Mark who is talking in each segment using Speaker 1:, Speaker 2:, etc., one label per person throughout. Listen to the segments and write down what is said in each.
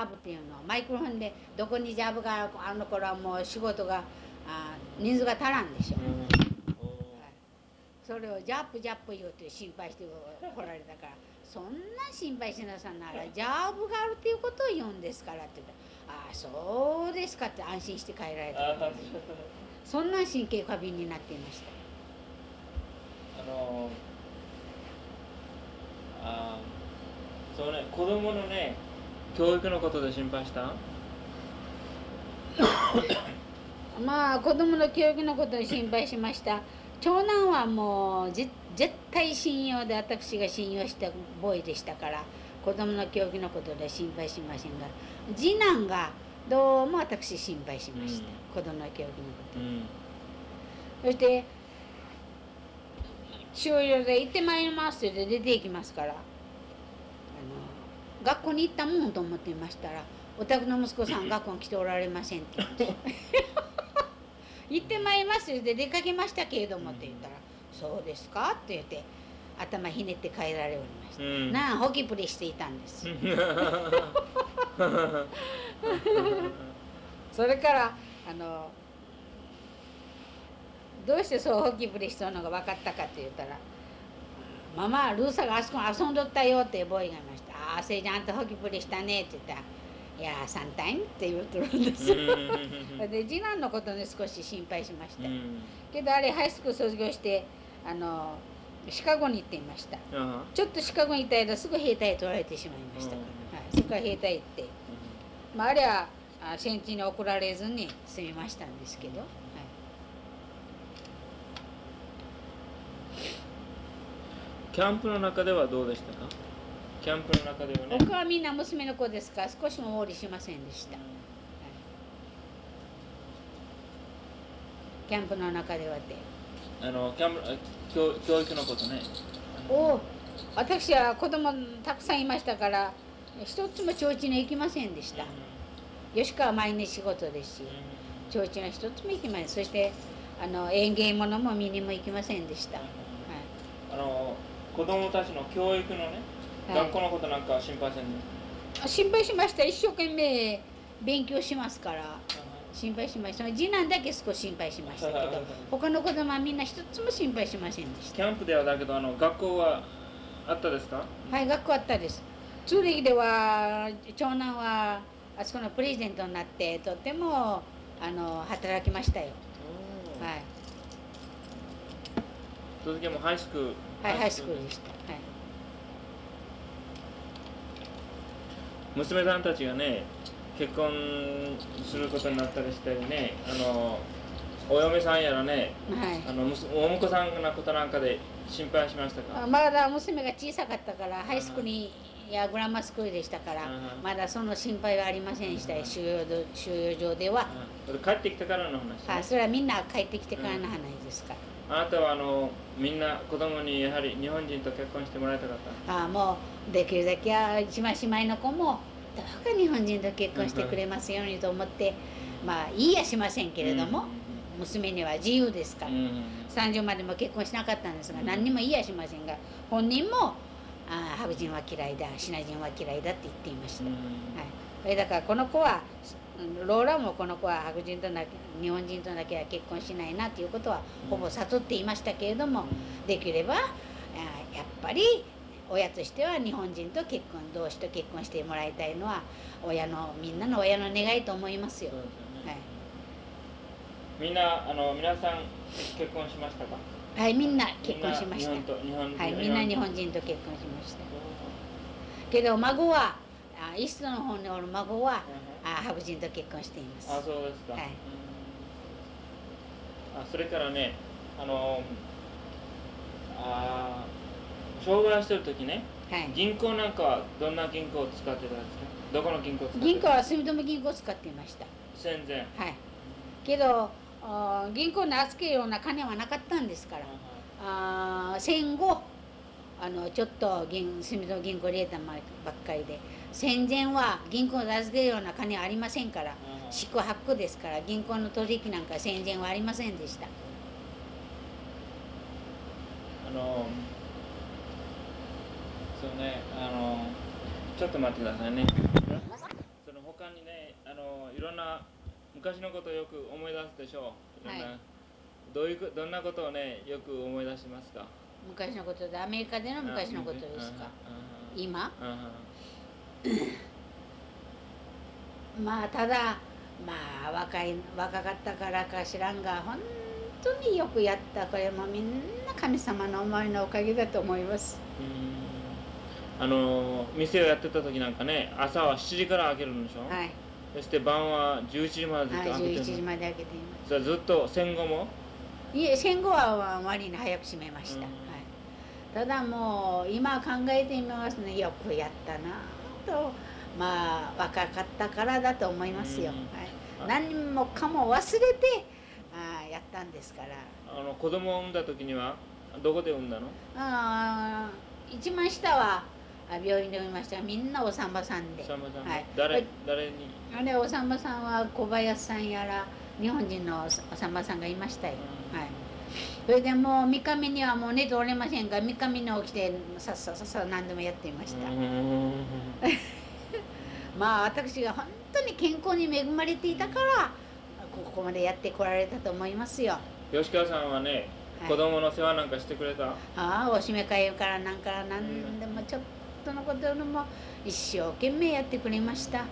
Speaker 1: ャブっていうのはマイクロフォンでどこにジャブがあるあの頃はもう仕事があ人数が足らんでしょ、それをジャップジャップ言うて心配して来られたからそんな心配しなさんならジャブがあるっていうことを言うんですからって言ったああそうですかって安心して帰られたそんな神経過敏になっていました
Speaker 2: あのあそうね子供のね教育のことで心配した？
Speaker 1: まあ子供の教育のことで心配しました。長男はもうじ絶対信用で私が信用したボーイでしたから子供の教育のことで心配しませんが次男がどうも私心配しました、子供の教育のこと、
Speaker 2: うん。
Speaker 1: そして収容で行ってまいりますって出て行きますから学校に行ったもんと思っていましたら「お宅の息子さん学校に来ておられません」って言って「行ってまいります」って出かけましたけれどもって言ったら「そうですか?」って言って頭ひねって帰られおりました、
Speaker 2: うん。
Speaker 1: なあホキプリしていたんです それからあのどうしてそうホキプリしそうのが分かったかって言ったら「ママルーサがあそこ遊んどったよ」ってボーイがいました「ああせいちゃんとホキプリしたね」って言ったら「いやーサンタイン」って言うとるんです。よ で次男のことに少し心配しました、
Speaker 2: うん。
Speaker 1: けどあれハイスクール卒業してあのシカゴに行っていました。
Speaker 2: あ
Speaker 1: ちょっとシカゴにいた間すぐ兵隊取られてしまいました。から、はい、そこから兵隊行って。まあ、あれはあ戦地に送られずに済みましたんですけど、はい、
Speaker 2: キャンプの中ではどうでしたか？キャンプの中ではね。
Speaker 1: 他はみんな娘の子ですから少しもおりしませんでした、はい。キャンプの中ではで
Speaker 2: あのキャンプあ教教育のことね。
Speaker 1: おお私は子供たくさんいましたから一つも提灯に行きませんでした。吉川は毎日仕事ですし提灯は一つも行きません。そしてあの園芸物も見にも行きませんでした、はい。
Speaker 2: あの子供たちの教育のね、
Speaker 1: はい
Speaker 2: 学校のことなんかは心配せんね
Speaker 1: 心配しました。一生懸命勉強しますから。心配しました。次男だけ少し心配しましたけど他の子供はみんな一つも心配しませんでし
Speaker 2: キャンプではだけどあの学校はあったですか？
Speaker 1: たはい学校あったです。ツーでは長男はあそこの president になってとってもあの働きましたよ。はい。
Speaker 2: その時はもう high school？
Speaker 1: はい high school でした。はい
Speaker 2: 娘さんたちがね結婚することになったりしたりねあのお嫁さんやらね
Speaker 1: はい。
Speaker 2: あのお婿さんのことなんかで心配しましたか？
Speaker 1: あまだ娘が小さかったからハイスクールにやグラマースクールでしたから
Speaker 2: うん
Speaker 1: まだその心配はありませんでしたよ収容ど収容所では。
Speaker 2: 帰ってきてからの話、ね。
Speaker 1: はいそれはみんな帰ってきてからの話ですから
Speaker 2: あなたはあのみんな子供にやはり日本人と結婚してもらいたかった
Speaker 1: あもうできるだけは一番姉妹の子もどうか日本人と結婚してくれますようにと思ってまあ言いやしませんけれども、娘には自由ですから、
Speaker 2: うんうん
Speaker 1: 30までも結婚しなかったんですが
Speaker 2: うん
Speaker 1: 何にも言いやしませんが本人もあ白人は嫌いだシナ人は嫌いだって言っていました、
Speaker 2: うん
Speaker 1: はい、だからこの子はうんローラもこの子は白人とだけ日本人とだけは結婚しないなということはほぼ悟っていましたけれども、できればあやっぱり親としては日本人と結婚同士と結婚してもらいたいのは親のみんなの親の願いと思いますよ。はい。
Speaker 2: みんなあの皆さん結婚しましたか？
Speaker 1: はい、みんな結婚しました。はい、みんな日本人と結婚しました。けど孫はあイーストの方におる孫はあ白人と結婚しています。
Speaker 2: あそうですか、
Speaker 1: はい
Speaker 2: うんあそれからねあのあ障害してる時ね
Speaker 1: はい。
Speaker 2: 銀行なんかはどんな銀行を使ってたんですか？どこの銀行
Speaker 1: 銀行は住友銀行を使っていました。
Speaker 2: 戦前
Speaker 1: はい。けどあ銀行に預けるような金はなかったんですから。あー戦後あのちょっと銀住友銀行入れたばっかりで戦前は銀行に預けるような金はありませんから宿泊ですから銀行の取引なんか戦前はありませんでした。
Speaker 2: あのそうねあのちょっと待ってくださいね。その他にねあのいろんな昔のことをよく思い出すでしょう。いろんな、
Speaker 1: はい。
Speaker 2: どういうこどんなことをねよく思い出しますか？
Speaker 1: 昔のことでアメリカでの昔のことですか？今？まあただまあ若い若かったからか知らんが本当によくやった。これもみんな神様の思いのおかげだと思います。
Speaker 2: うん。あの店をやってた時なんかね朝は7時から開けるんでしょ、
Speaker 1: はい、
Speaker 2: そして晩は11時までずっと
Speaker 1: はい、11
Speaker 2: 開けてるの、
Speaker 1: 時まで開けていま
Speaker 2: それはずっと戦後も？
Speaker 1: すいえ戦後は割に早く閉めました、
Speaker 2: うん。
Speaker 1: はい、ただもう今考えてみますね。よくやったなとまあ若かったからだと思いますよ、
Speaker 2: うん。
Speaker 1: はい、何もかも忘れてあーやったんですから。
Speaker 2: あの子供を産んだ時にはどこで産んだの？
Speaker 1: あー一番下はあ病院で産みました。がみんなおさんで。
Speaker 2: さんまさん、
Speaker 1: はい。
Speaker 2: 誰誰に？
Speaker 1: あれお産婆さんは小林さんやら日本人のお産婆さんがいましたよ、はい、それでもう三日目にはもう寝ておれませんが三日目に起きてさっささっさ何でもやっていました、
Speaker 2: うん。
Speaker 1: まあ私が本当に健康に恵まれていたからここまでやってこられたと思いますよ、
Speaker 2: 吉川さんはね
Speaker 1: はい。
Speaker 2: 子供の世話なんかしてくれた、
Speaker 1: ああおしめ会からなんからなんでもちょっとのことでも一生懸命やってくれました、あ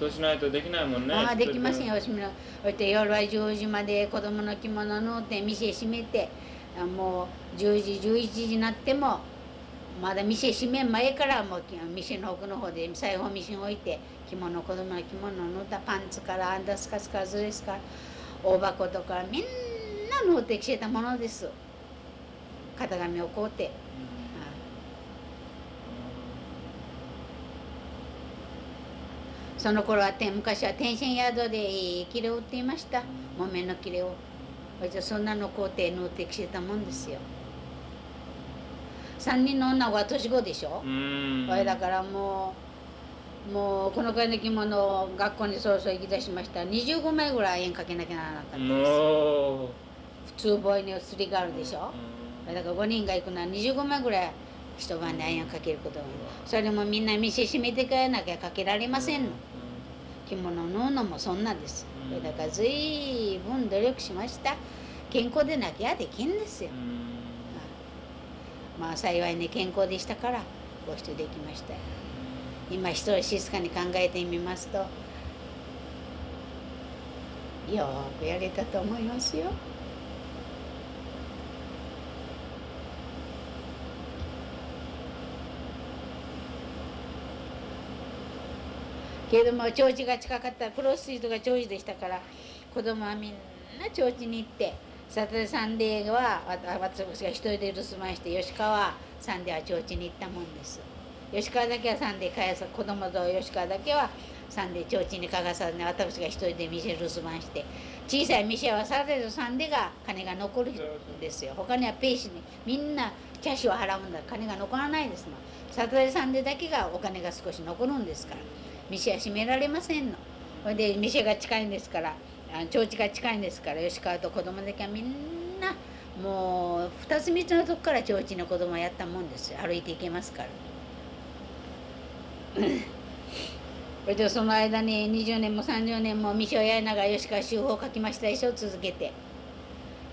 Speaker 2: そうしないとできないもんね
Speaker 1: ああできません
Speaker 2: よ
Speaker 1: よおしめのそして夜は10時まで子供の着物縫って店閉めてあもう10時11時になってもまだ店閉めん前からもうき店の奥の方で裁縫ミシン置いて着物子供の着物縫ったパンツからアンダースカーツからズレスから大箱とかみんな縫ってきてたものです。型紙を買うて、
Speaker 2: うん
Speaker 1: その頃はて昔は天線宿でいい切れを売っていました。木綿の切れをそんなの工程縫ってきてたもんですよ。3人の女子は年子でしょ、
Speaker 2: うん。
Speaker 1: これだからもうもうこのくらいの着物を学校にそろそろ行き出しました。ら25枚ぐらい円かけなきゃならなかったんです。普通ボーイにすりがあるでしょ、だから5人が行くのは25枚ぐらい一晩でアイアンかけることがそれもみんな店閉めてからなきゃかけられませんの。着物を縫うのもそんなんです。だからずいぶん努力しました。健康でなきゃできんですよ。
Speaker 2: うん。
Speaker 1: まあ幸いね健康でしたからこうしてできましたよ。今一人静かに考えてみますとよーくやれたと思いますよけれども町地が近かったクロスストリートが町地でしたから子供はみんな church に行って Saturday Sunday は私が一人で留守番して吉川 Sunday は church に行ったもんです吉川だけは Sunday 欠かさ子供と吉川だけは Sunday church に欠かさずに私が一人で店留守番して小さい店は Saturday と Sunday が金が残るんですよ他にはペーシーにみんなキャッシュを払うんだ金が残らないですもん Saturday Sunday だけがお金が少し残るんですから店は閉められませんの。それで店が近いんですからあ町地が近いんですから吉川と子供だけはみんなもう二つ三つのとこから町地の子供はやったもんです歩いていけますから。それでその間に20年も30年も店をやりながら吉川修法を書きましたでしょ？続けて。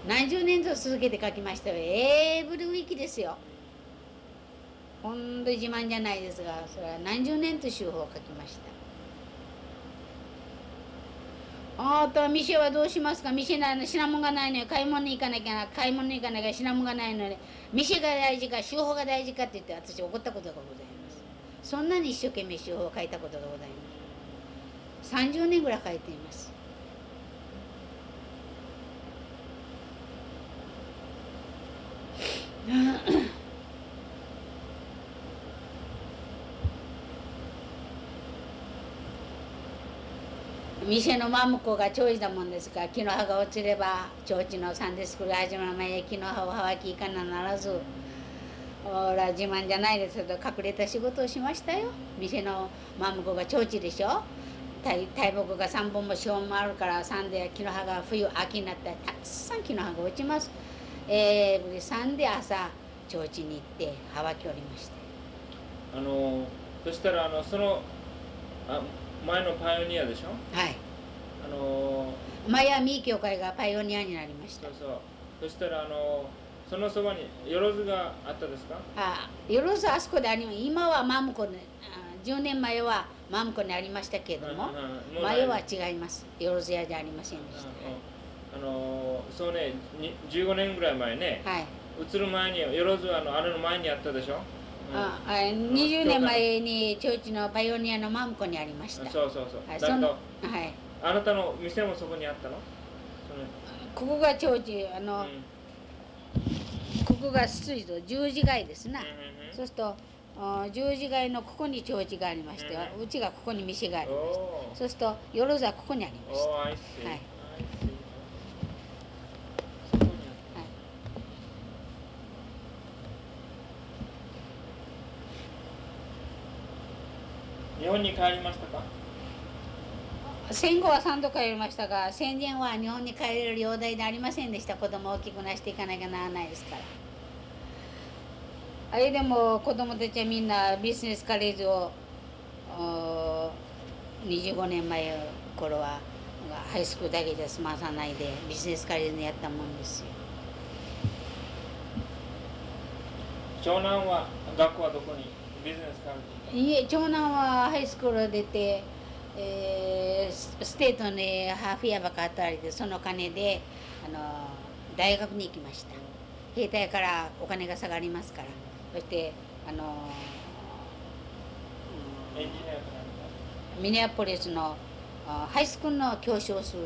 Speaker 1: 何十年と続けて書きましたよ。エーブルウィキですよ。ほんと自慢じゃないですがそれは何十年と手法を書きました。あなたは店はどうしますか？店ないの品物がないのに買い物に行かなきゃな買い物に行かなきゃ品物がないのに。店が大事か手法が大事かって言って私怒ったことがございます。そんなに一生懸命手法を書いたことがございます。30年ぐらい書いています。店の真向こうが長寿だもんですから木の葉が落ちれば提灯のサンデースクール始まる前木の葉をはわきいかなならずほら自慢じゃないですけど隠れた仕事をしましたよ。店の真向こうが提灯でしょ。大大木が3本も4本もあるからサンデーや木の葉が冬秋になったらたくさん木の葉が落ちます。えー、サンデー朝提灯に行ってはわきおりました。
Speaker 2: あのそしたらあのそのあ前のパイオニアでしょ？
Speaker 1: はい。
Speaker 2: あの
Speaker 1: マヤミー教会がパイオニアになりました。
Speaker 2: そうそう。そしたらあのそのそばによろずがあったですか？
Speaker 1: あよろずあそこであり今はマムコであ10年前はマムコにありましたけれども前は違います。よろず屋じゃありませんでし
Speaker 2: あのあのそうねに15年ぐらい前ね
Speaker 1: たはい。
Speaker 2: 移る前によろずあのあれの前にあったでしょ、うん
Speaker 1: ああ20年前にチョーチのパイオニアのマムコにありました。
Speaker 2: そうそうそう、
Speaker 1: はい、そのはい。
Speaker 2: あなたの店もそこにあったの？
Speaker 1: ここがチョーチあ
Speaker 2: その、
Speaker 1: の、
Speaker 2: うん。
Speaker 1: ここがストリート十字街ですな、
Speaker 2: うんうん
Speaker 1: そうするとあ十字街のここにチョーチがありまして、
Speaker 2: う
Speaker 1: うちがここに店があ
Speaker 2: うん
Speaker 1: ります
Speaker 2: おー。
Speaker 1: そうするとよろずはここにありました。はい
Speaker 2: I see そこにあった日本に帰りましたか？
Speaker 1: 戦後は3度帰りましたが戦前は日本に帰れる容体でありませんでした。子供を大きくなしていかなきゃならないですから。あれでも子供たちはみんなビジネスカレッジをお25年前頃はハイスクールだけじゃ済まさないでビジネスカレッジにやったもんですよ。
Speaker 2: 長男は学校はどこに？
Speaker 1: いえ長男はハイスクール出て、えーステートにハーフヤーばっか働いてその金であの大学に行きました。兵隊からお金が下がりますから。そしてあの
Speaker 2: エンジニアか何
Speaker 1: ミネアポリスのハイスクールの教師をする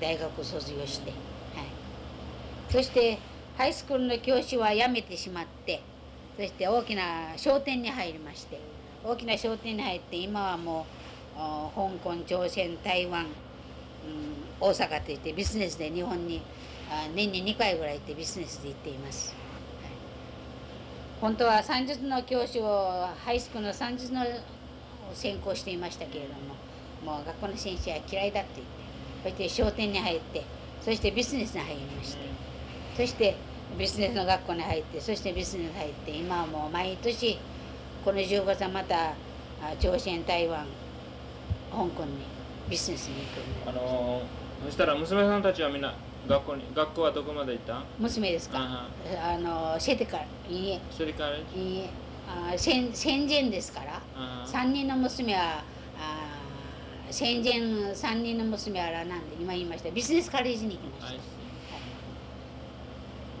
Speaker 1: 大学を卒業して、はい、そしてハイスクールの教師は辞めてしまってそして大きな商店に入りまして大きな商店に入って今はもう香港朝鮮台湾、うん、大阪といってビジネスで日本に年に2回ぐらい行ってビジネスで行っています。本当は算術の教師をハイスクールの算術の専攻していましたけれどももう学校の先生は嫌いだって言ってそして商店に入ってそしてビジネスに入りましてそしてビジネスの学校に入ってそしてビジネスに入って今はもう毎年この10月はまたあ朝鮮台湾香港にビジネスに行く
Speaker 2: あのーそしたら娘さんたちはみんな学校に学校はどこまで行った？
Speaker 1: 娘ですか。
Speaker 2: あ
Speaker 1: あのシェテからいいえ
Speaker 2: それから
Speaker 1: いいえあ戦戦前ですから
Speaker 2: あ
Speaker 1: 3人の娘はあー戦前3人の娘はなんで今言いました。ビジネスカレッジに行きま
Speaker 2: はい
Speaker 1: した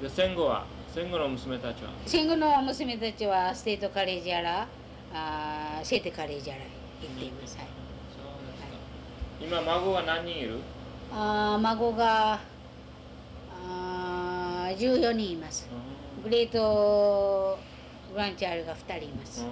Speaker 2: で戦後は戦後の娘たちは？
Speaker 1: 戦後の娘たちはステートカレッジやらあーシェテカレッジやら行っています、はい、
Speaker 2: そうですか。今孫が何人いる？
Speaker 1: あー孫があー14人います。グレートグランチャールが2人います、はい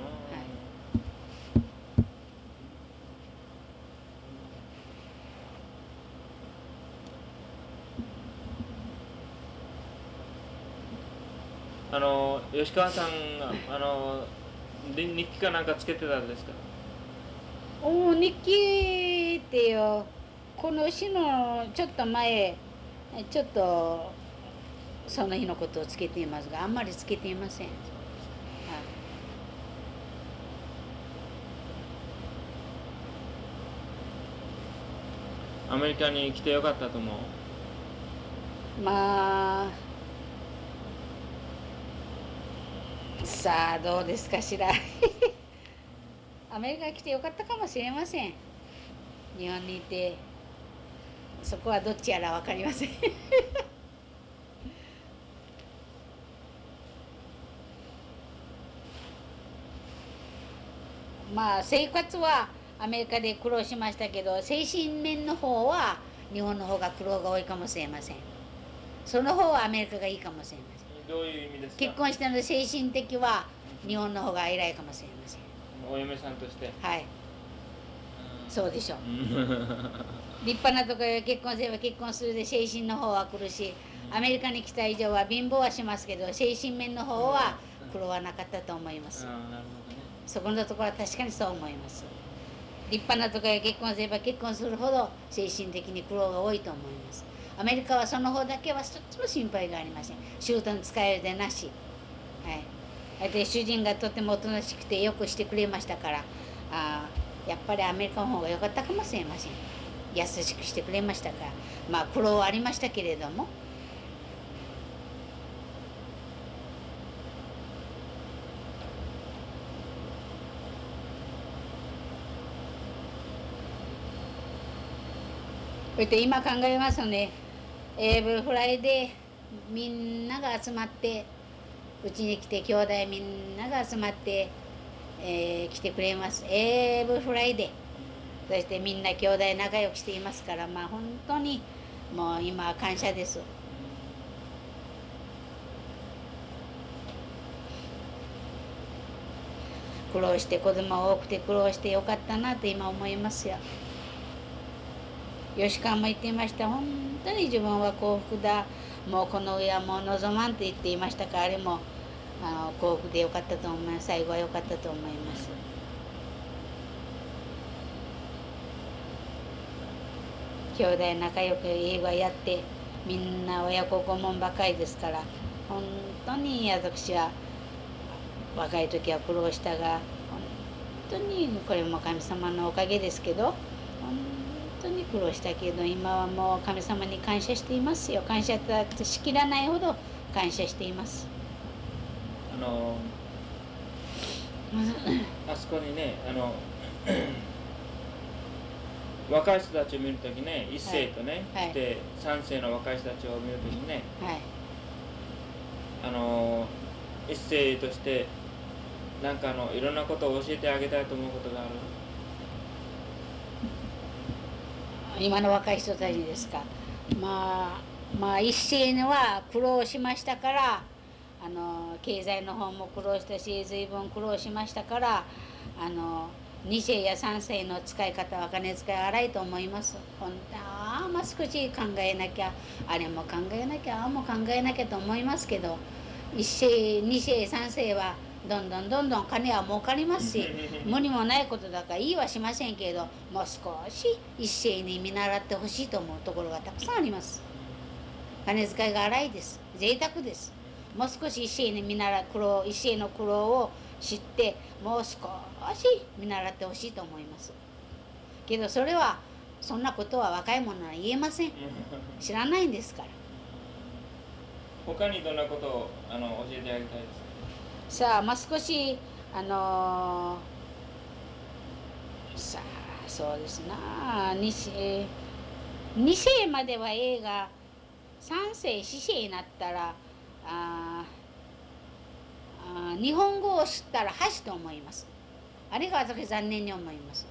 Speaker 2: あの吉川さんがあのり日記かなんかつけてたんですか？
Speaker 1: お日記ってよこの日のちょっと前ちょっとその日のことをつけていますがあんまりつけていません、はい。
Speaker 2: アメリカに来てよかったと思う。
Speaker 1: まあさあどうですかしら アメリカに来てよかったかもしれません。日本にいてそこはどっちやら分かりません。まあ生活はアメリカで苦労しましたけど精神面の方は日本の方が苦労が多いかもしれません。その方はアメリカがいいかもしれません。
Speaker 2: どういう意味ですか？
Speaker 1: 結婚したので精神的は日本の方が偉いかもしれません。
Speaker 2: お嫁さんとして？
Speaker 1: はい。そうでしょう。
Speaker 2: う ん
Speaker 1: 立派なところへ結婚すれば結婚するで精神の方は来るしアメリカに来た以上は貧乏はしますけど精神面の方は苦労はなかったと思います。そこのところは確かにそう思います。立派なところへ結婚すれば結婚するほど精神的に苦労が多いと思いますアメリカはその方だけは一つも心配がありません。姑に使えるでなし。はい。で主人がとてもおとなしくてよくしてくれましたから。あやっぱりアメリカの方が良かったかもしれません。優しくしてくれましたから。まあ苦労はありましたけれども。そして今考えますねエーブルフライでみんなが集まってうちに来て兄弟みんなが集まって、えー来てくれます。エーブルフライでそしてみんな兄弟仲良くしていますからまあ本当にもう今は感謝です。苦労して子供が多くて苦労してよかったなと今思いますよ。吉川も言っていました。本当に自分は幸福だ。もうこの上はもう望まんと言っていましたからあれもあの幸福でよかったと思います。最後はよかったと思います。兄弟仲良く英語やってみんな親子顧問ばかりですから本当に私は。若い時は苦労したが本当にこれも神様のおかげですけど当に苦労したけど今はもう神様に感謝していますよ。感謝ってしきらないほど感謝しています。
Speaker 2: あの あそこにねあの 若い人たちを見るときね一世とね、
Speaker 1: はい。はい。
Speaker 2: で三世の若い人たちを見るときね
Speaker 1: はい。
Speaker 2: あの一世としてなんかあのいろんなことを教えてあげたいと思うことがある
Speaker 1: 今の若い人たちですか。まあまあ一世には苦労しましたからあの経済の方も苦労したし随分苦労しましたからあの2世や3世の使い方は金使い荒いと思います。本当ああまあ少し考えなきゃあれも考えなきゃああも考えなきゃと思いますけど1世2世3世はどんどんどんどん金は儲かりますし無理もないことだから言いはしませんけどもう少し一斉に見習ってほしいと思うところがたくさんあります。金遣いが荒いです。贅沢です。もう少し一斉に見習苦労一斉の苦労を知ってもう少し見習ってほしいと思います。けどそれはそんなことは若い者は言えません。知らないんですから。
Speaker 2: 他にどんなことをあの教えてあげたいですか？
Speaker 1: さあまあ少しあのーさあそうですな。2世2世までは映画3世4世になったらああ日本語を知ったら箸と思います。あれが私残念に思います。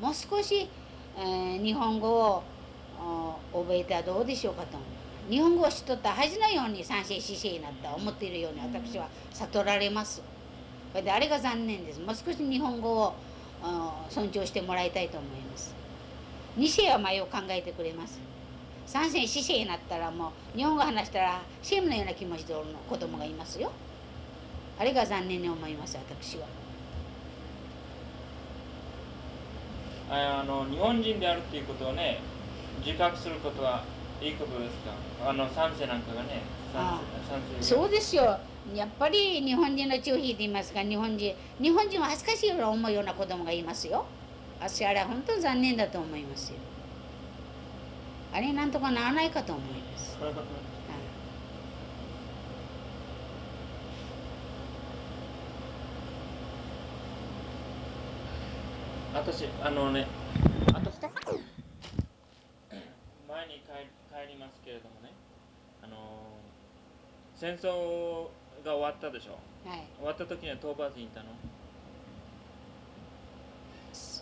Speaker 1: もう少し、えー日本語を覚えたらどうでしょうかと思う。日本語を知っとったら恥のように三世四世になった思っているように私は悟られます。それであれが残念です。もう少し日本語を尊重してもらいたいと思います。二世は前を考えてくれます。三世四世になったらもう日本語話したらシェムのような気持ちでおるの子供がいますよ。あれが残念に思います私は。
Speaker 2: ああの日本人であるっていうことをね自覚することはいいことですか？あの三世なんかがね
Speaker 1: そうですよ。やっぱり日本人の血を引いいますが日本人。日本人は恥ずかしいような思うような子供がいますよ。私あれは本当に残念だと思いますよ。あれなんとかならないかと思います、はい。
Speaker 2: 私あのね私前に帰帰りますけれどもねあの戦争が終わったでしょ。
Speaker 1: はい、
Speaker 2: 終わった時には討伐に行ったの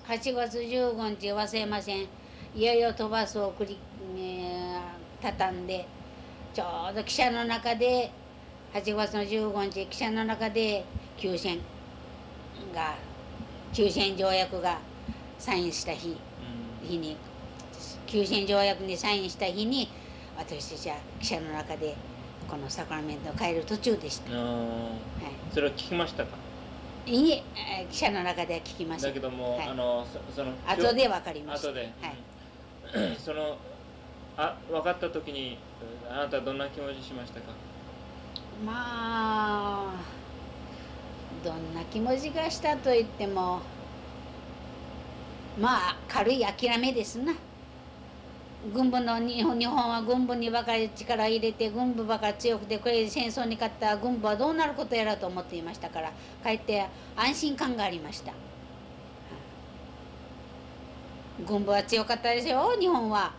Speaker 1: ？8月15日忘れませんいよいよ飛ばすを繰り、えー畳んでちょうど汽車の中で8月の15日汽車の中で休戦が休戦条約がサインした日。
Speaker 2: うん。
Speaker 1: 日に。休戦条約にサインした日に私たちは汽車の中でこのサクラメントを帰る途中でした、は
Speaker 2: あー。それを聞きましたか？
Speaker 1: い、いいええー汽車の中では聞きました。
Speaker 2: だけども、
Speaker 1: はい。
Speaker 2: あのそその
Speaker 1: 後で分かりました。
Speaker 2: 後で、
Speaker 1: はい。
Speaker 2: そのあ分かった時にあなたはどんな気持ちしましたか？
Speaker 1: まあどんな気持ちがしたと言ってもまあ軽い諦めですな軍部の日本日本は軍部にばかり力を入れて軍部ばかり強くてこれ戦争に勝った軍部はどうなることやらと思っていましたからかえって安心感がありました。軍部は強かったですよ。日本は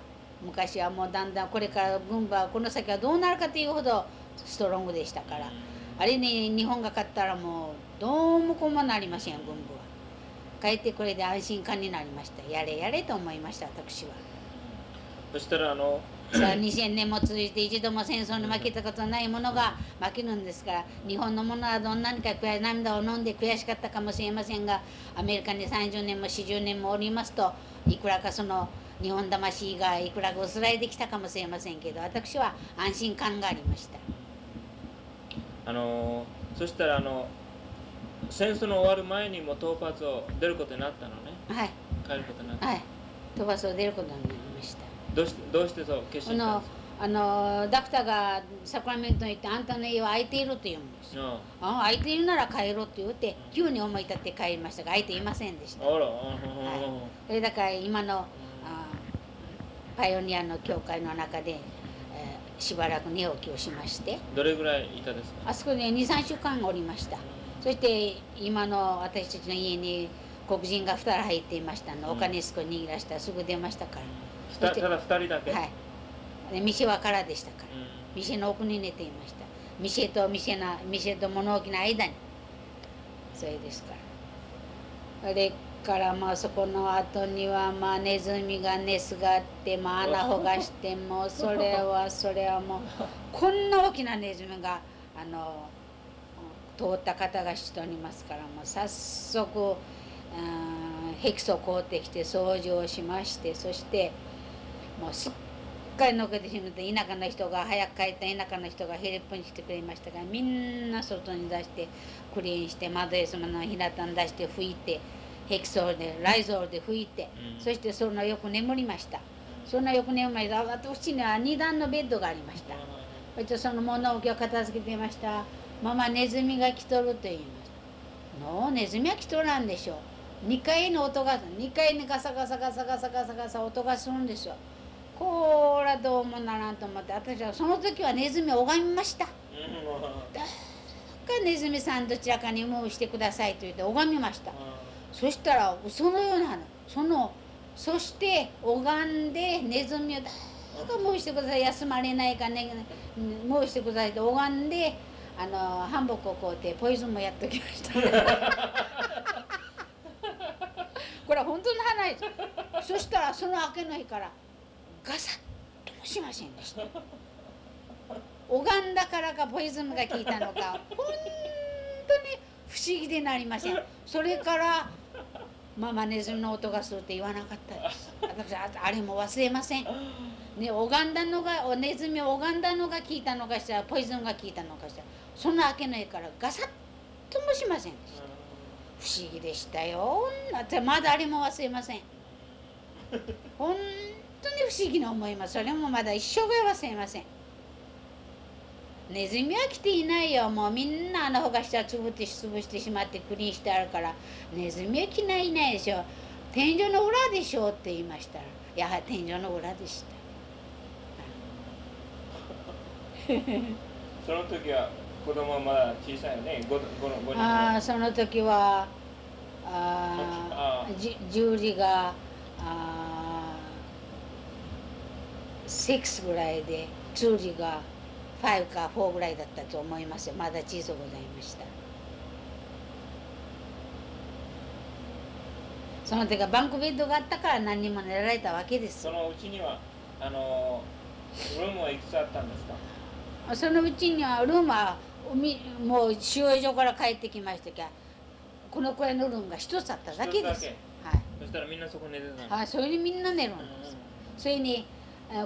Speaker 1: 昔はもうだんだんこれから軍部はこの先はどうなるかというほどストロングでしたから。あれに日本が勝ったらもうどうもこうもなりません軍部は。かえってこれで安心感になりました。やれやれと思いました私は。
Speaker 2: そしたらあの
Speaker 1: さあ2000年も続いて一度も戦争に負けたことないものが負けるんですから日本のものはどんなにか悔い涙を飲んで悔しかったかもしれませんがアメリカに30年も40年もおりますといくらかその日本魂がいくらか薄らいできたかもしれませんけど私は安心感がありました。
Speaker 2: あのそしたらあの戦争の終わる前にも東発を出ることになったのね。
Speaker 1: はい。
Speaker 2: 帰ることになった、
Speaker 1: はい。飛ばすを出ることになりました
Speaker 2: どうしてどうしてそう決心したんですか？
Speaker 1: あのダクターがサクラメントに行ってあんたの家は空いていると言うんですよ。
Speaker 2: あ
Speaker 1: あ空いているなら帰ろうって言って急に思い立って帰りましたが空いていませんでした
Speaker 2: あら、
Speaker 1: それだから今のあパイオニアの教会の中で、えーしばらく寝起きをしまして。
Speaker 2: どれぐらいいたですか？
Speaker 1: あそこで23週間おりました。そして今の私たちの家に黒人が2人入っていましたの、
Speaker 2: うん。
Speaker 1: お金すこ握らしたらすぐ出ましたから。
Speaker 2: ふたただ二人だけ、
Speaker 1: はい。で店は空でしたから。
Speaker 2: うん。
Speaker 1: 店の奥に寝ていました。店と店な店と物置の間に。それですから。それからまあそこの後にはまあネズミが寝すがってまあ穴ほがしてもう それはそれはもうこんな大きなネズミがあの通った方が人にいますからもう早速うんヘキソを買うてきて掃除をしましてそしてもうすっかりのけてしまって田舎の人が早く帰った田舎の人がヘルプに来てくれましたからみんな外に出してクリーンして窓へその日向に出して拭いてヘキソールでライゾールで拭いて、
Speaker 2: うん。
Speaker 1: そしてそのよく眠りました。そんなよく眠りました私には2段のベッドがありました。そしてその物置を片付けていました。ママネズミが来とると言いますのうネズミは来とらんでしょう。2階の音が2階にガサガサガサガサガサガサ音がするんですよこらどうもならんと思って私はその時はネズミを拝みました。かネズミさんどちらかにムーブしてくださいと言って拝みました。そしたらそのようなそのそして拝んでネズミを誰かムーブしてください。休まれないかねムーブしてくださいと拝んであの半木をこうてポイズンもやっときました。これは本当の話。ですそしたらその明けの日からガサッともしませんでした？拝んだからかポイズンが効いたのか。本当に不思議でなりません。それからママネズミの音がするって言わなかったです。私あれも忘れません。ね拝んだのがおネズミを拝んだのが効いたのかしらポイズンが効いたのかしら。その明けの日からガサッともしませんでした。不思議でしたよ。私まだあれも忘れません。本当に不思議に思います。それもまだ一生涯忘れません。ネズミは来ていないよ。もうみんな穴ほがしたつぶって潰してしまってクリーンしてあるから。ネズミは来ないいないでしょ。天井の裏でしょって言いましたら。やはり天井の裏でした。
Speaker 2: その時は子供はまだ小さいよね。5, 5の5人
Speaker 1: ああその時はあ
Speaker 2: あ
Speaker 1: ー。じ十字があー6ぐらいで通時が5か4ぐらいだったと思いますよまだ小さくございましたその時はバンクベッドがあったから何人も寝られたわけです
Speaker 2: そのう。ちにはあのルームはいくつあったんですか
Speaker 1: そのう。ちにはルームはもう。収容所から帰ってきましたからこのくらいのルームが一つあっただけですはい
Speaker 2: そしたらみんなそこ寝てた
Speaker 1: はい、それにみんな寝るんです。それに、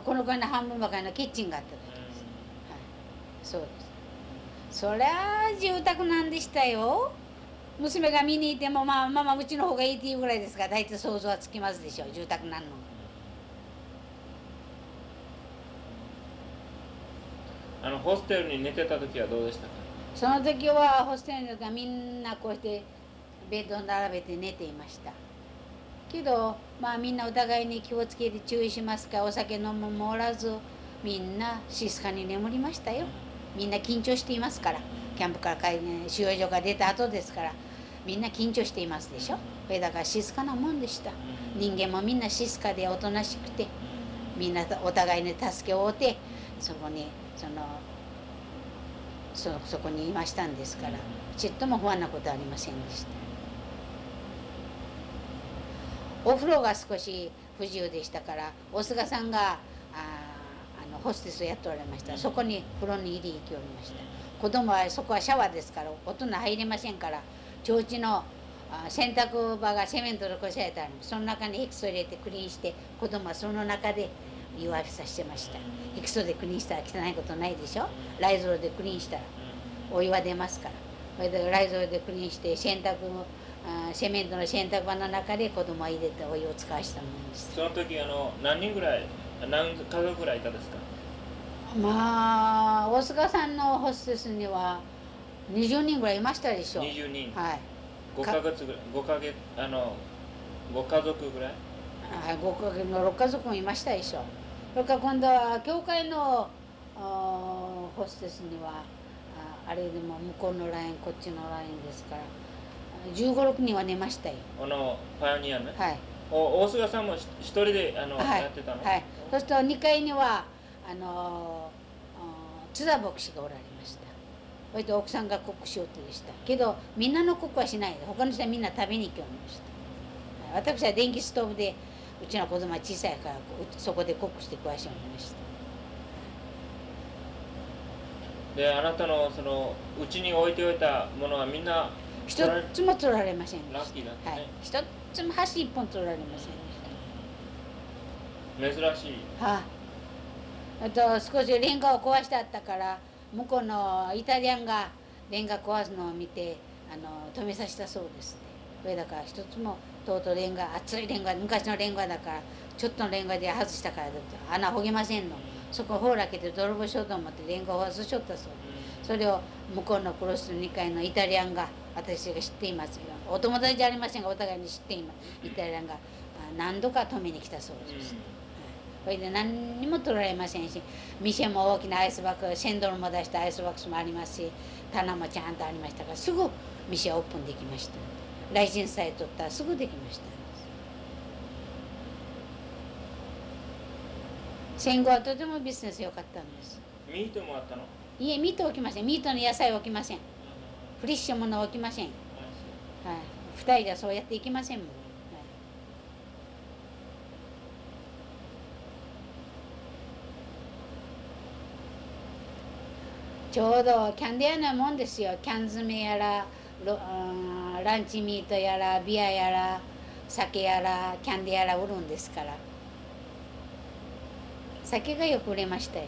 Speaker 1: このくらいの半分ばかりのキッチンがあっただけです。はい、そうです。そりゃあ住宅なんでしたよ。娘が見に行っても、まあ、ママうちの方がいいっていうぐらいですから、大体想像はつきますでしょう、住宅なんの。
Speaker 2: あのホステルに寝てた時はどうでしたか？
Speaker 1: その時はホステルの時はみんなこうしてベッドを並べて寝ていました。けどまあみんなお互いに気をつけて注意しますか。らお酒飲むもおらずみんな静かに眠りましたよ。みんな緊張していますから。キャンプから帰り収容所が出た後ですから。みんな緊張していますでしょ。これだから静かなもんでした。人間もみんな静かでおとなしくてみんなお互いに助けを負ってそこにそのそそこにいましたんですから。ちっとも不安なことはありませんでした。お風呂が少し不自由でしたから大菅さんがああのホステスをやっておられました。そこに風呂に入り行きおりました。子供はそこはシャワーですから大人入れませんから提灯のあ洗濯場がセメントでこされてある。その中にヘクソ入れてクリーンして子供はその中で湯浴びさせてました。ヘクソでクリーンしたら汚いことないでしょ？ライゾロでクリーンしたらお湯は出ますから。それでライゾロでクリーンして洗濯あセメントの洗濯場の中で子供は入れてお湯を使わしたものです
Speaker 2: その時あの何人ぐらい何家族ぐらいいたですか？
Speaker 1: まあ大菅さんのホステスには20人ぐらいいましたでしょ
Speaker 2: 20人。
Speaker 1: はい。
Speaker 2: 5ヶ月ぐらい5ヶ月あのご家族ぐらい？
Speaker 1: はい、ご家族の6家族もいましたでしょそれから今度は教会のホステスにはああれでも向こうのラインこっちのラインですから1 5 6人は寝ましたよ。
Speaker 2: あのパイオニアね
Speaker 1: はい。
Speaker 2: お大菅さんもし一人であの、
Speaker 1: はい。
Speaker 2: やってたの？
Speaker 1: はい。そうすると2階にはあの津田牧師がおられました。それと奥さんがコックしようとでした。けどみんなのコックはしない。で他の人はみんな食べに行きおりましたはい。私は電気ストーブでうちの子供は小さいからそこでコックして食わしておりました。
Speaker 2: であなたのそのうちに置いておいたものはみんな
Speaker 1: 一つも取られませんでし
Speaker 2: ラッキーだった
Speaker 1: た。はい
Speaker 2: ね、、
Speaker 1: 一つも箸一本取られませんでし
Speaker 2: 珍しい
Speaker 1: た。はい、あと少しレンガを壊してあったから向こうのイタリアンがレンガ壊すのを見てあの止めさせたそうですね。これだから一つもとうとうレンガ熱いレンガ昔のレンガだからちょっとのレンガで外したからだって穴ほげませんの。そこほうらけて泥棒しようと思ってレンガを外しちゃったそう。それを向こうのクロス2階のイタリアンが私が知っていますよ。お友達じゃありませんがお互いに知っています。イタリアンがあ何度か止めに来たそうです、はい。それで何にも取られませんし店も大きなアイスバッグ1000ドルも出したアイスバックスもありますし棚もちゃんとありましたからすぐ店はオープンできました。ライセンスさえ取ったらすぐできました。戦後はとてもビジネス良かったんです。
Speaker 2: ミートもあったの？
Speaker 1: いえミート置きません。ミートの野菜置きませんフレッシュもの置きません。はい。二人ではそうやっていきませんもん、はい。ちょうどキャンディアなもんですよ。キャン詰めやらロあーランチミートやらビアやら酒やらキャンディやら売るんですから。酒がよく売れましたよ。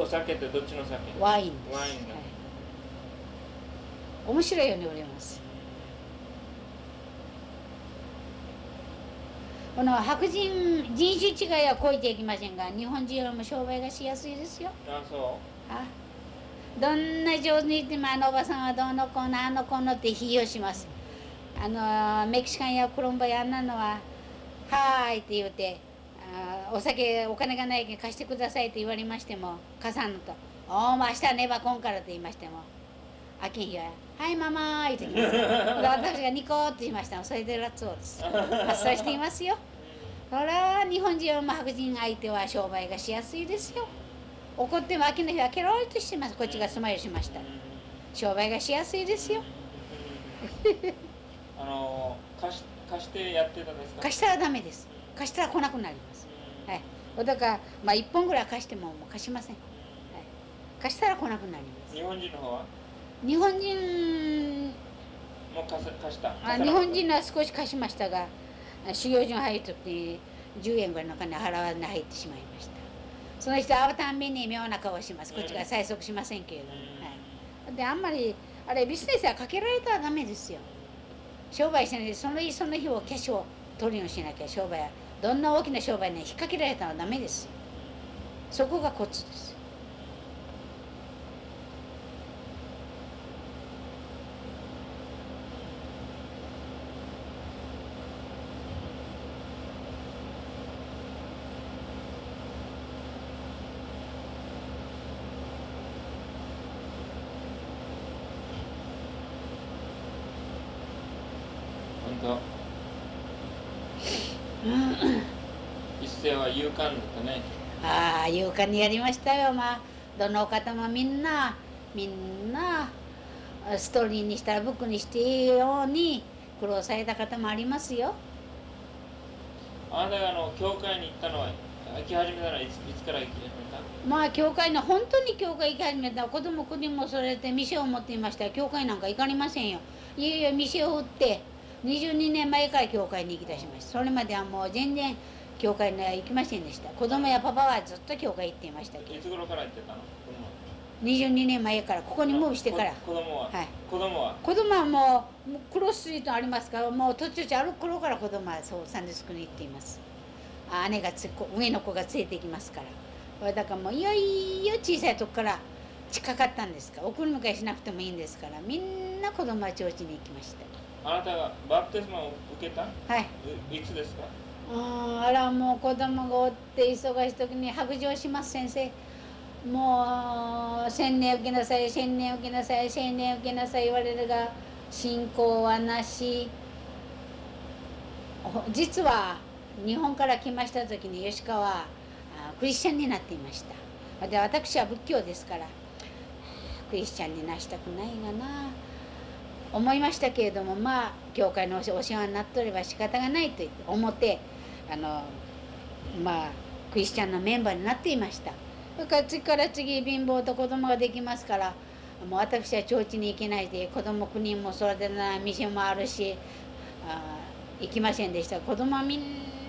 Speaker 2: お酒ってどっちの酒？
Speaker 1: ワインです。
Speaker 2: ワインが
Speaker 1: はい、面白いように売れますこの白人人種違いは超えていきませんが日本人よりも商売がしやすいですよ。
Speaker 2: あそ
Speaker 1: あどんな上手に言ってもあのおばさんはどうのこうのあのこうのって比喩します。あのメキシカンやコロンボやあんなのは「はーい」って言うてあお酒お金がないけん貸してくださいって言われましても貸さんのと「おお明日ねばこんから」って言いましても。あけん日は「はいママ」言ってきます。で私がニコて言いましたそれでラッツオです。発散していますよ。そら日本人は白人相手は商売がしやすいですよ。怒っても秋の日はケロリとしてます。こっちがスマイルしました。商売がしやすいですよ。
Speaker 2: あの貸し貸してやってたんですか？
Speaker 1: 貸したらダメです。貸したら来なくなりますはい。だからまあ1本ぐらい貸してももう貸しません、はい、貸したら来なくなります。
Speaker 2: 日本人の方は？
Speaker 1: 日本人
Speaker 2: もう貸せ貸した？
Speaker 1: あ日本人は少し貸しましたがあ修行所に入る時に10円ぐらいの金払わずに入ってしまいました。その人会うたんびに妙な顔をします。こっちが催促しませんけれども、はい、であんまりあれビジネスはかけられたらダメですよ。商売しないでその日その日をキャッシュを取るようにしなきゃ商売はどんな大きな商売に引っ掛けられたらダメです。そこがコツです
Speaker 2: 当一世は勇敢だったね
Speaker 1: ああ勇敢にやりましたよまあ。どの方もみんなみんなストーリーにしたらブックにしていいように苦労された方もありますよ。
Speaker 2: あなたがあの教会に行ったのは行き始めたのはいついつから行き始めた？
Speaker 1: まあ教会の本当に教会行き始めたら子供国もそれで店を持っていました。ら教会なんか行かれませんよ。いよいよ店を売って22年前から教会に行き出しました。それまではもう全然教会には行きませんでした。子供やパパはずっと教会行っていましたけど。
Speaker 2: いつ頃から行ってたの
Speaker 1: ？22年前からここにムーブしてから。
Speaker 2: 子供は、
Speaker 1: はい。
Speaker 2: 子供は？
Speaker 1: 子供はもうもうクロスストリートありますからもう途中歩く頃から子供はそうサンデースクに行っています。あ姉がつこ上の子が連れて行きますから。だからもういよいよ小さい時から近かったんですか。ら送り迎えしなくてもいいんですから。みんな子供は調子に行きまし
Speaker 2: あなたがバプテスマを受けた？
Speaker 1: たはい。う
Speaker 2: いつですか？
Speaker 1: うんあらもう子供がおって忙しい時に白状します先生。もう千年受けなさい千年受けなさい千年受けなさい言われるが信仰はなし。実は日本から来ました時に吉川はクリスチャンになっていました。で私は仏教ですからクリスチャンになしたくないがな。思いましたけれどもまあ教会のお世話になっておれば仕方がないと思ってあのまあクリスチャンのメンバーになっていました。それから次から次貧乏と子供ができますからもう私は提灯に行けないで子供9人も育てない店もあるしあ行きませんでした。子供はみん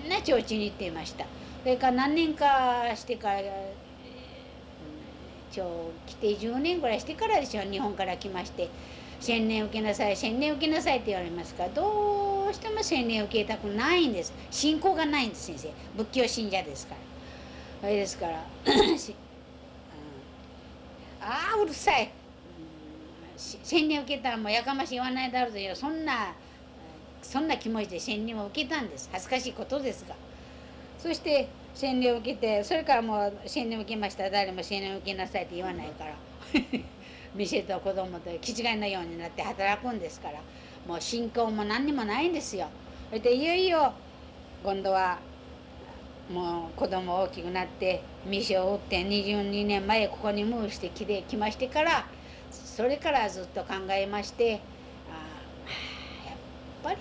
Speaker 1: な提灯に行っていました。それから何年かしてからえーちょ来て10年ぐらいしてからでしょ日本から来まして千年受けなさい千年受けなさいって言われますからどうしても千年受けたくないんです。信仰がないんです先生。仏教信者ですから。それですから ああうるさい、うんし千年受けたらもうやかましい言わないだろうとよそんなそんな気持ちで千年を受けたんです。恥ずかしいことですが。そして洗礼を受けてそれからもう洗礼を受けました。誰も洗礼を受けなさいって言わないから。店と子供と気違いのようになって働くんですからもう信仰も何にもないんですよ。それでいよいよ今度はもう子供大きくなって店を売って22年前ここにムーしてきてきましてからそれからずっと考えましてあーやっぱり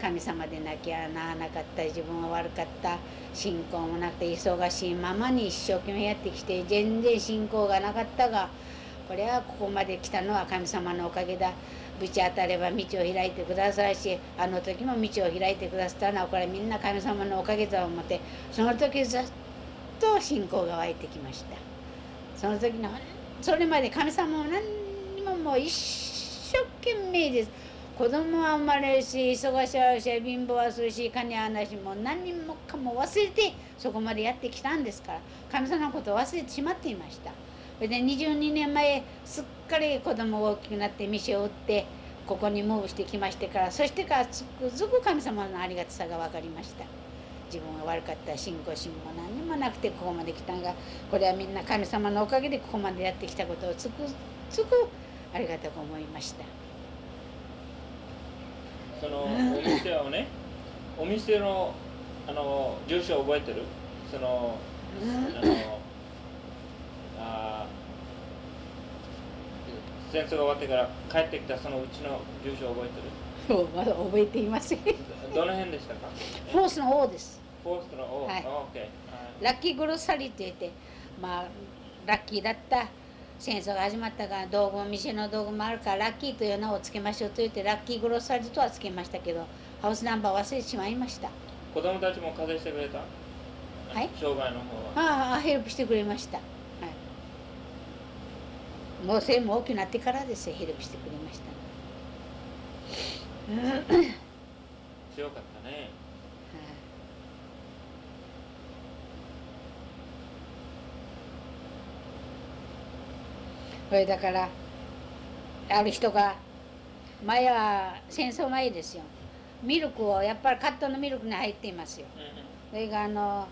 Speaker 1: 神様でなきゃならなかった自分は悪かった信仰もなくて忙しいままに一生懸命やってきて全然信仰がなかったがこれはここまで来たのは神様のおかげだ。ぶち当たれば道を開いてくださいしあの時も道を開いてくださったのはこれみんな神様のおかげだと思ってその時ずっと信仰が湧いてきました。その時のそれまで神様は何にももう一生懸命です。子供は生まれるし忙しいあるし貧乏はするし金はなしもう何もかも忘れてそこまでやってきたんですから神様のことを忘れてしまっていました。それで22年前すっかり子供が大きくなって店を売ってここにムーブしてきましてからそしてからつくづく神様のありがたさが分かりました。自分が悪かった信仰心も何にもなくてここまで来たがこれはみんな神様のおかげでここまでやってきたことをつくづくありがたく思いました。
Speaker 2: そのお店をねお店のあの住所覚えてる？そのあのあー戦争が終わってから帰ってきたそのうちの住所覚えて
Speaker 1: そうまだ覚えていません。フ
Speaker 2: るどの辺でしたか？
Speaker 1: ォースの王です。
Speaker 2: ポストのお、
Speaker 1: はい。ラッキーグロッサリーって言ってまあラッキーだった戦争が始まったから道具店の道具もあるからラッキーという名をつけましょうと言ってラッキーグロッサリーとはつけましたけどハウスナンバー忘れてしまいました。
Speaker 2: 子供たちも風邪してくれた？
Speaker 1: はい。
Speaker 2: 障害の方は。
Speaker 1: ああヘルプしてくれました、はい、もう背も大きくなってからですよ help してくれました、うん
Speaker 2: 強かったね。
Speaker 1: それだからある人が前は戦争前ですよ。ミルクをやっぱりカットのミルクに入っていますよ。それがあの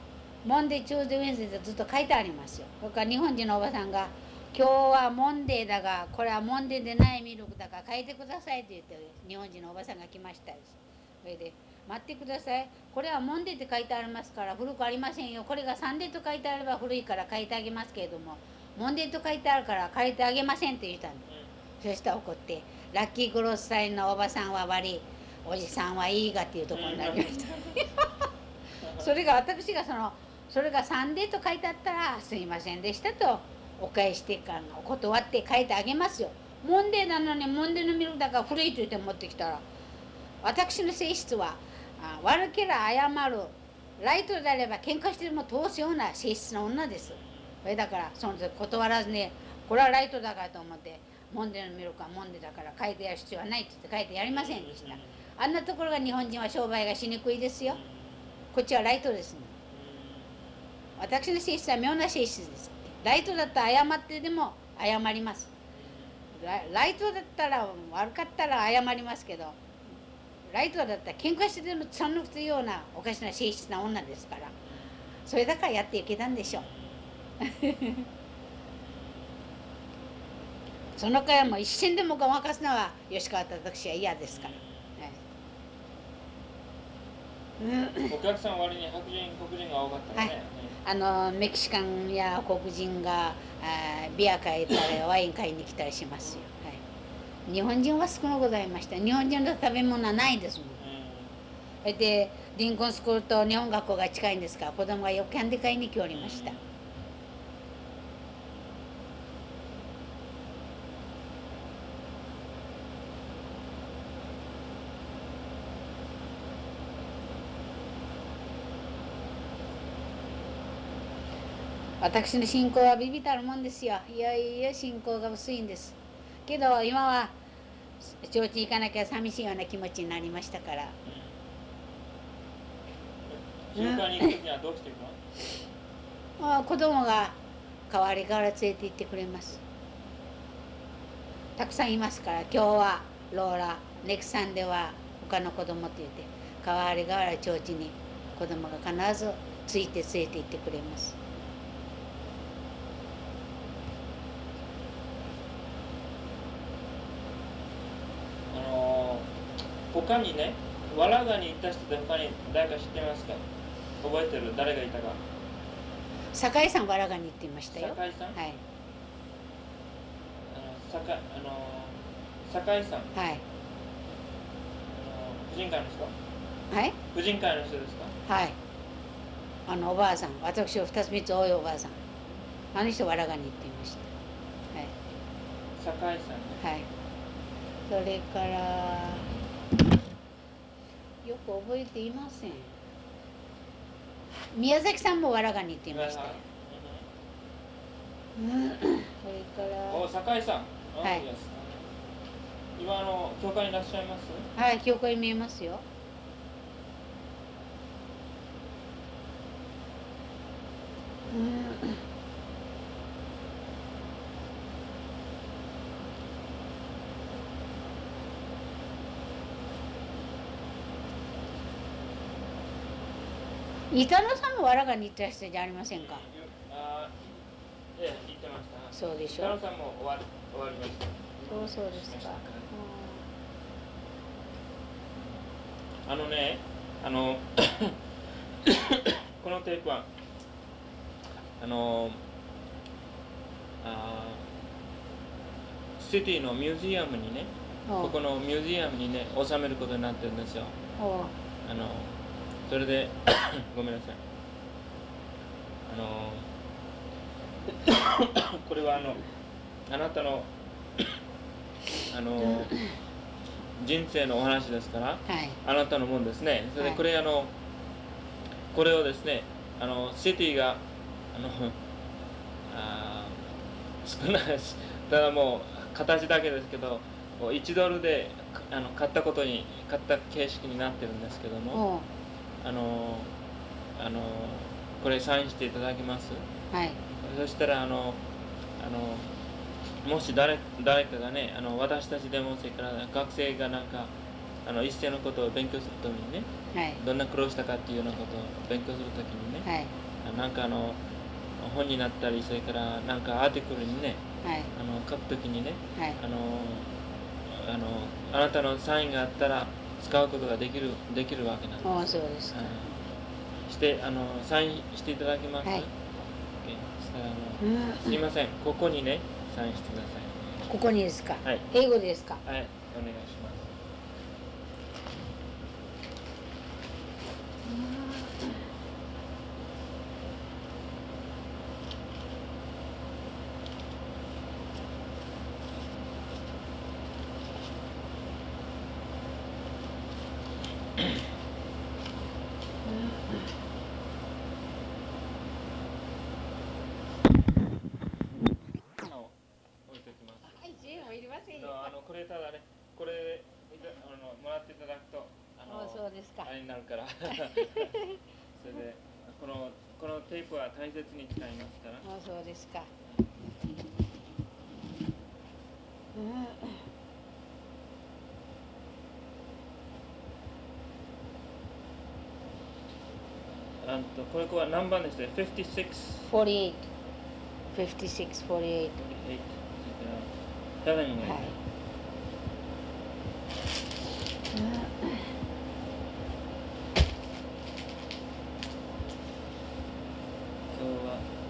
Speaker 1: Monday Tuesday Wednesday ってずっと書いてありますよ。それから日本人のおばさんが今日は Monday だがこれは Monday でないミルクだから換えてくださいって言って日本人のおばさんが来ましたですそれで待ってください。これは Monday って書いてありますから古くありませんよ。これが Sunday と書いてあれば古いから換えてあげますけれども Monday と書いてあるから換えてあげませんって言ったのそしたら怒ってラッキークロスサインのおばさんは悪い。おじさんはいいがっていうところになりました。それが私がそのそれがサンデーと書いてあったらすいませんでしたとお返してからお断って書いてあげますよ。モンデーなのにモンデーのミルクだから古いと言って持ってきたら私の性質は悪ければ謝るライトであれば喧嘩しても通すような性質の女です。それだからその断らずにこれはライトだからと思ってモンデのミルクはモンデだから書いてやる必要はないって言って書いてやりませんでした。あんなところが日本人は商売がしにくいですよ。こっちはライトですね。私の性質は妙な性質です。ライトだったら謝ってでも謝ります。ライトだったら悪かったら謝りますけどライトだったら喧嘩してでも貫くというようなおかしな性質な女ですからそれだからやっていけたんでしょう。その会も一瞬でもごまかすのは吉川と私は嫌ですから、
Speaker 2: お客さん割に白人黒人が多かったね、
Speaker 1: あのメキシカンや黒人があービア買いたりワイン買いに来たりしますよ、はい、日本人は少なございました。日本人の食べ物はないですもん。でリンコンスクールと日本学校が近いんですから子供がよくキャンディー買いに来おりました私の信仰はビビたるもんですよ。いやいや信仰が薄いんです。けど今は承知行かなきゃ寂しいような気持ちになりましたから。
Speaker 2: うん
Speaker 1: あ子供が代わりから連れて行ってくれます。たくさんいますから。今日はローラネクサンでは他の子供って言って代わり代わり提灯に子供が必ずついて連れて行ってくれます
Speaker 2: あのー他にねわらがに行った人で他に誰か知ってますか？覚えてる？誰がいたか。
Speaker 1: 酒井さんわらがに行っていましたよ。
Speaker 2: 酒井さん、
Speaker 1: はい。
Speaker 2: あの酒あのー酒井さん？あ
Speaker 1: はい。
Speaker 2: の婦人会の人？
Speaker 1: はい。
Speaker 2: 婦人会の人ですか？
Speaker 1: はい。あのおばあさん。私を二つ三つ多いおばあさん。あの人わらがに行っていました。はい。
Speaker 2: 酒井さんね。
Speaker 1: はい。それから、よく覚えていません。宮崎さんもわらがに行っていましたよ。うんそれか
Speaker 2: お酒井さんあ
Speaker 1: はい
Speaker 2: 今あの教会にいらっしゃいます？
Speaker 1: ら、はい、教会見えますよ。う ん板野さんもわらがに行ってらっしゃるじゃありませんか？
Speaker 2: あーええ言ってました。
Speaker 1: そうでしょ。
Speaker 2: 北野さんも終わり終わりました。
Speaker 1: そうそうですか。
Speaker 2: あのねあの このテープはあのあーシティのミュージアムにね
Speaker 1: う。ん
Speaker 2: ここのミュージアムにね収めることになってるんですよ。あのそれで ごめんなさい。あの これはあのあなたの あの人生のお話ですから
Speaker 1: はい。
Speaker 2: あなたのもんですね。それで
Speaker 1: はい。
Speaker 2: これあのこれをですねあのシティがあの あー少ないですただもう形だけですけど1ドルであの買ったことに買った形式になってるんですけどもあのあのこれサインしていただきます？
Speaker 1: はい。
Speaker 2: そしたらあのあのもし誰誰かがねあの私たちでもそれから学生がなんかあの一斉のことを勉強するときにね
Speaker 1: はい。
Speaker 2: どんな苦労したかっていうようなことを勉強するときにね、
Speaker 1: はい。
Speaker 2: あなんかあの本になったりそれからなんかアーティクルにね
Speaker 1: はい。
Speaker 2: あの書くときにね
Speaker 1: はい。
Speaker 2: あのあのあなたのサインがあったら使うことができるできるわけなんです。
Speaker 1: ああそうですか、
Speaker 2: はい。してあのサインしていただけます？
Speaker 1: はい。
Speaker 2: すいません。ここにねサインしてくださ
Speaker 1: ここにですか、
Speaker 2: い。はい。
Speaker 1: 英語ですか？
Speaker 2: はい。お願いします。置いておきます。
Speaker 1: はい1円もいりませんよ
Speaker 2: あのこれただねこれいたあのもらっていただくとあ
Speaker 1: あ
Speaker 2: の
Speaker 1: そうですか。
Speaker 2: あれになるから。それでこのこのテープは大切に使いますから。
Speaker 1: あそうですか。うん。
Speaker 2: とこれは何番でした？56
Speaker 1: 48 56 48
Speaker 2: ヘレン
Speaker 1: はい
Speaker 2: 今日は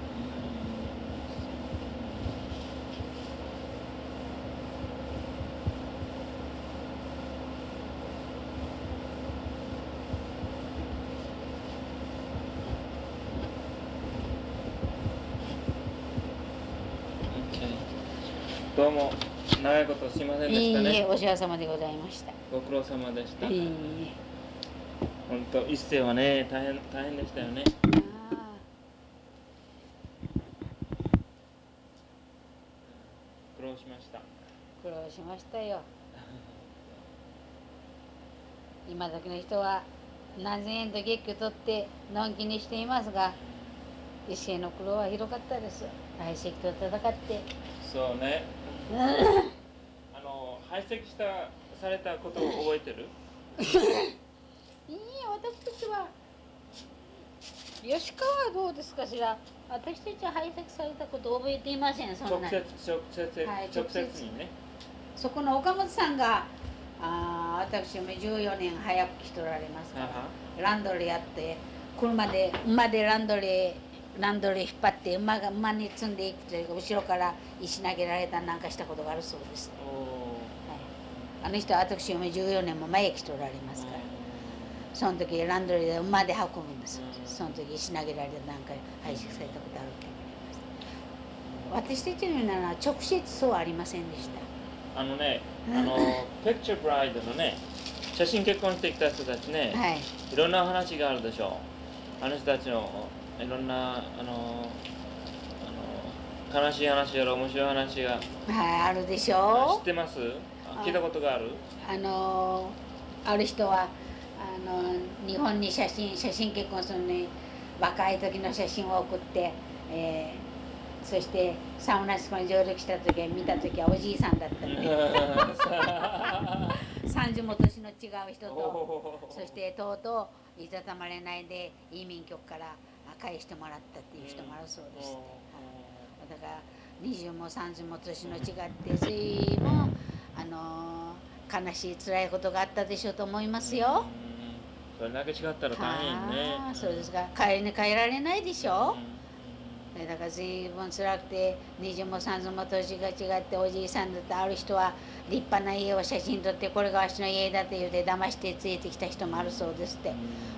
Speaker 2: どうも長いことすいませんで
Speaker 1: いい
Speaker 2: したね。
Speaker 1: えお幸せ様でございました。
Speaker 2: ご苦労様でした。
Speaker 1: いいえ。
Speaker 2: 本当一世はね大変大変でしたよね。
Speaker 1: あ
Speaker 2: 苦労しました。
Speaker 1: ー苦労しましたよ。今時の人は何千円と月給取ってのんきにしていますが一世の苦労は広かったです。大石と戦って。
Speaker 2: そうね 排斥したされたことを覚えてる？
Speaker 1: いいえ私たちは吉川はどうですかしら？私たちは排斥されたことを覚えていませんそんな。
Speaker 2: 直接直接、
Speaker 1: はい
Speaker 2: 直接。にね。
Speaker 1: そこの岡本さんがあー私も14年早く来とられますからランドリーやって車で馬でランドリーランドリー引っ張って馬が馬に積んでいくというか後ろから石投げられたなんかしたことがあるそうです、
Speaker 2: お
Speaker 1: はい、あの人は私も14年も前来ておられますから。その時ランドリーで馬で運ぶんです。
Speaker 2: うん
Speaker 1: その時石投げられて何回排斥されたことあるって言われます。私たちのなのは直接そうはありませんでした。
Speaker 2: あのねあのピクチャーブライドのね写真結婚してきた人たちね、
Speaker 1: はい。
Speaker 2: い、ろんな話があるでしょう。あの人たちのいろんなあの悲しい話やら面白い話が
Speaker 1: はいあるでし
Speaker 2: 知
Speaker 1: ょ
Speaker 2: ってます？聞いたことがある？
Speaker 1: あのある人はあの日本に写真写真結婚するのに若い時の写真を送って、えーそしてサウナスコに上陸した時見た時はおじいさんだったって30も年の違う人とそしてとうとういざたまれないで移民局から返してもらったっていう人もあるそうです、だから20も30も年の違って随分あの悲しい辛いことがあったでしょうと思いますよ。
Speaker 2: うん。それだけ違ったら大変ね。
Speaker 1: はあそうですか。帰りに帰られないでしょ？
Speaker 2: う、ん。
Speaker 1: だから随分辛くて20も30も年が違っておじいさんだってある人は立派な家を写真撮ってこれがわしの家だって言うて騙して連れてきた人もあるそうですって。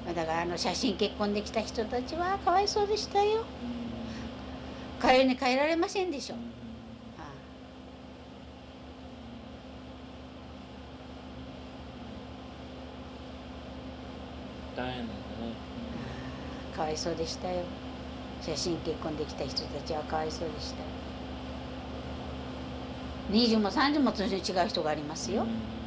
Speaker 1: だからあの写真結婚できた人たちはかわいそうでしたよ。帰りに帰られませんでしょ、
Speaker 2: 大変だね
Speaker 1: あかわいそうでしたよ。写真結婚できた人たちはかわいそうでした。よ20も30も違う人がありますよ、
Speaker 2: うん